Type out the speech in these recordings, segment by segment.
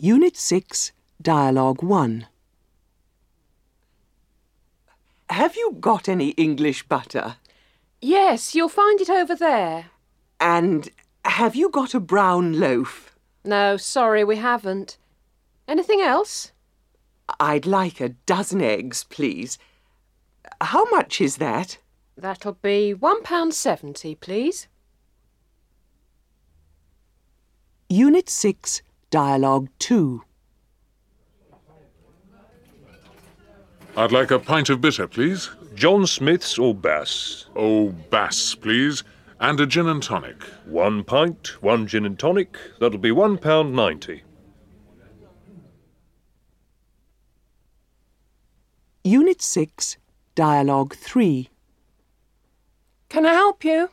Unit 6, Dialogue 1. Have you got any English butter? Yes, you'll find it over there. And have you got a brown loaf? No, sorry, we haven't. Anything else? I'd like a dozen eggs, please. How much is that? That'll be one pound seventy, please. Unit 6, Dialogue 2. I'd like a pint of bitter, please. John Smith's or Bass? Oh, Bass, please. And a gin and tonic. One pint, one gin and tonic. That'll be one pound ninety. Unit 6, Dialogue 3. Can I help you?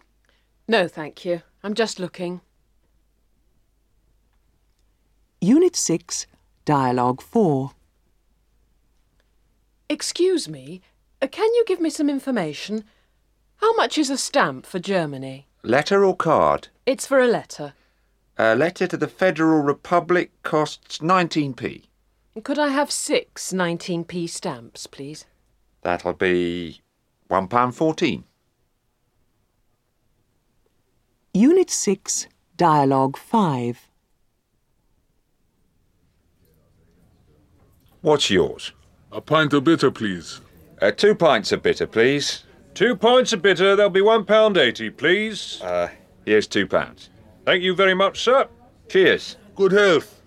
No, thank you. I'm just looking. Unit 6, Dialogue 4. Excuse me, uh, can you give me some information? How much is a stamp for Germany? Letter or card? It's for a letter. A letter to the Federal Republic costs 19p. Could I have six 19p stamps, please? That'll be £1.14. Unit 6, Dialogue 5. What's yours? A pint of bitter, please. Uh, two pints of bitter, please. Two pints of bitter. there'll be one pound eighty, please. Uh, here's two pounds. Thank you very much, sir. Cheers. Good health.